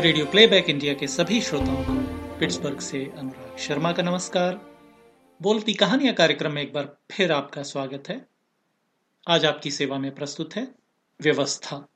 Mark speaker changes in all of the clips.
Speaker 1: Radio playback India के सभी श्रोताओं को पिट्सबर्ग से अनुराग शर्मा का नमस्कार। बोलती कहानियाँ कार्यक्रम में एक बार फिर आपका स्वागत है। आज आपकी सेवा में प्रस्तुत है व्यवस्था।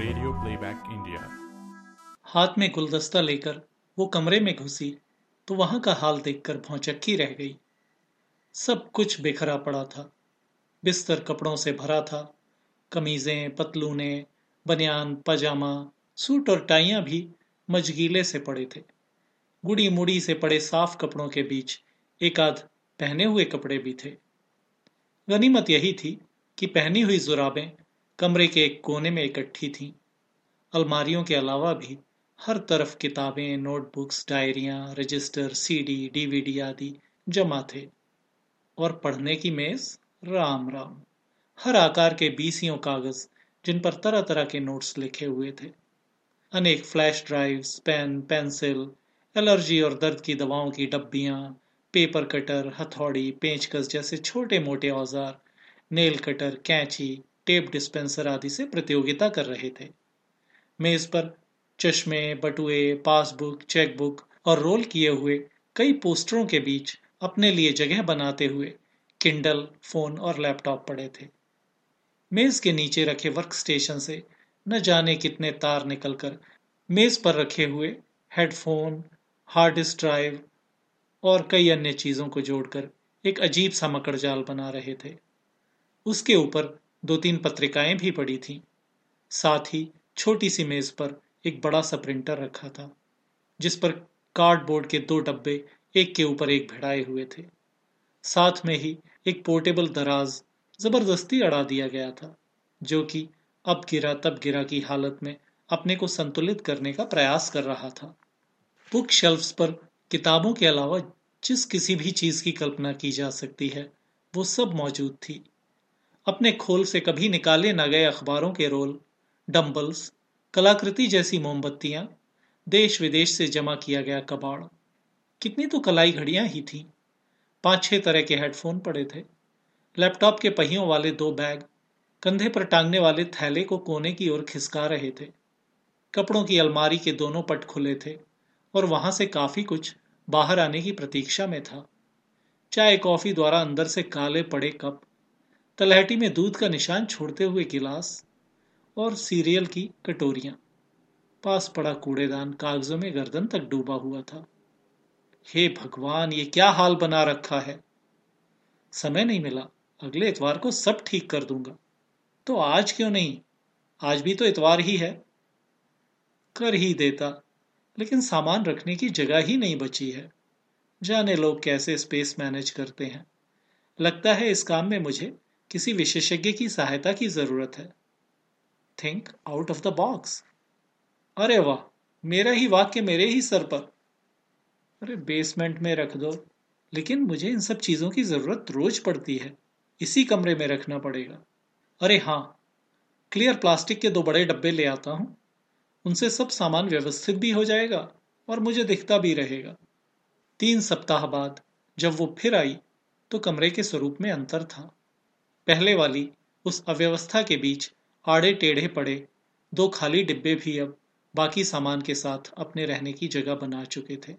Speaker 2: रेडियो प्लेबैक इंडिया
Speaker 1: हाथ में गुलदस्ता लेकर वो कमरे में घुसी तो वहाँ का हाल देखकर भौचक्की रह गई। सब कुछ बिखरा पड़ा था। बिस्तर कपड़ों से भरा था। कमीजें, पतलूने, बनियान, पजामा, सूट और टाइयाँ भी मजगीले से पड़े थे। गुड़ी मुड़ी से पड़े साफ़ कपड़ों के बीच एक आध पहने हुए कपड़े भी थे। गनीमत यही थी कि पहनी हुई जुराबें कमरे के एक कोने में इकट्ठी थीं। अलमारियों के अलावा भी हर तरफ़ किताबें, नोटबुक्स, डायरियाँ, रजिस्टर, सीडी, डीवीडी आदि जमा थे। और पढ़ने की मेज राम राम। हर आकार के बीसियों कागज़ जिन पर तरह तरह के नोट्स लिखे हुए थे। अनेक flash drives, pen, pencil, allergy और दर्द की दवाओं की डब्बियाँ, पेपर कटर, हथौड़ी, पेंचकस जैसे छोटे मोटे औज़ार, नेल कटर, कैंची टेप डिस्पेंसर आदि से प्रतियोगिता कर रहे थे। मेज पर चश्मे, बटुए, पासबुक, चेकबुक और रोल किए हुए कई पोस्टरों के बीच अपने लिए जगह बनाते हुए किंडल फ़ोन और लैपटॉप पड़े थे। मेज के नीचे रखे वर्क स्टेशन से न जाने कितने तार निकलकर मेज पर रखे हुए हेडफोन हार्ड डिस्क ड्राइव और कई अन्य चीज़ों को जोड़कर एक अजीब सा मकड़जाल बना रहे थे। उसके ऊपर दो तीन पत्रिकाएँ भी पड़ी थीं। साथ ही छोटी सी मेज पर एक बड़ा सा प्रिंटर रखा था, जिस पर कार्डबोर्ड के दो डब्बे एक के ऊपर एक भिड़ाए हुए थे। साथ में ही एक पोर्टेबल दराज ज़बरदस्ती अड़ा दिया गया था, जो कि अब गिरा तब गिरा की हालत में अपने को संतुलित करने का प्रयास कर रहा था। बुक शेल्फ्स पर किताबों के अलावा जिस किसी भी चीज़ की कल्पना की जा सकती है, वो सब मौजूद थी। अपने खोल से कभी निकाले न गए अखबारों के रोल डम्बल्स कलाकृति जैसी मोमबत्तियाँ देश विदेश से जमा किया गया कबाड़। कितनी तो कलाई घड़ियाँ ही थीं। पाँच छह तरह के हेडफोन पड़े थे। लैपटॉप के पहियों वाले दो बैग, कंधे पर टांगने वाले थैले को कोने की ओर खिसका रहे थे। कपड़ों की अलमारी के दोनों पट खुले थे और वहाँ से काफ़ी कुछ बाहर आने की प्रतीक्षा में था। चाय कॉफ़ी द्वारा अंदर से काले पड़े कप तलहटी में दूध का निशान छोड़ते हुए गिलास और सीरियल की कटोरियाँ। पास पड़ा कूड़ेदान कागजों में गर्दन तक डूबा हुआ था। हे भगवान, ये क्या हाल बना रखा है? समय नहीं मिला। अगले इतवार को सब ठीक कर दूँगा। तो आज क्यों नहीं? आज भी तो इतवार ही है। कर ही देता, लेकिन सामान रखने की जगह ही नहीं बची है। जाने लोग कैसे स्पेस मैनेज करते हैं। लगता है इस काम में मुझे किसी विशेषज्ञ की सहायता की ज़रूरत है। Think out of the box अरे वाह, मेरा ही वाक्य मेरे ही सर पर। अरे बेसमेंट में रख दो, लेकिन मुझे इन सब चीज़ों की ज़रूरत रोज पड़ती है। इसी कमरे में रखना पड़ेगा। अरे हाँ क्लियर प्लास्टिक के दो बड़े डब्बे ले आता हूँ। उनसे सब सामान व्यवस्थित भी हो जाएगा और मुझे दिखता भी रहेगा। तीन सप्ताह बाद जब वो फिर आई तो कमरे के स्वरूप में अंतर था। पहले वाली उस अव्यवस्था के बीच आड़े टेढ़े पड़े, दो खाली डिब्बे भी अब बाकी सामान के साथ अपने रहने की जगह बना चुके थे।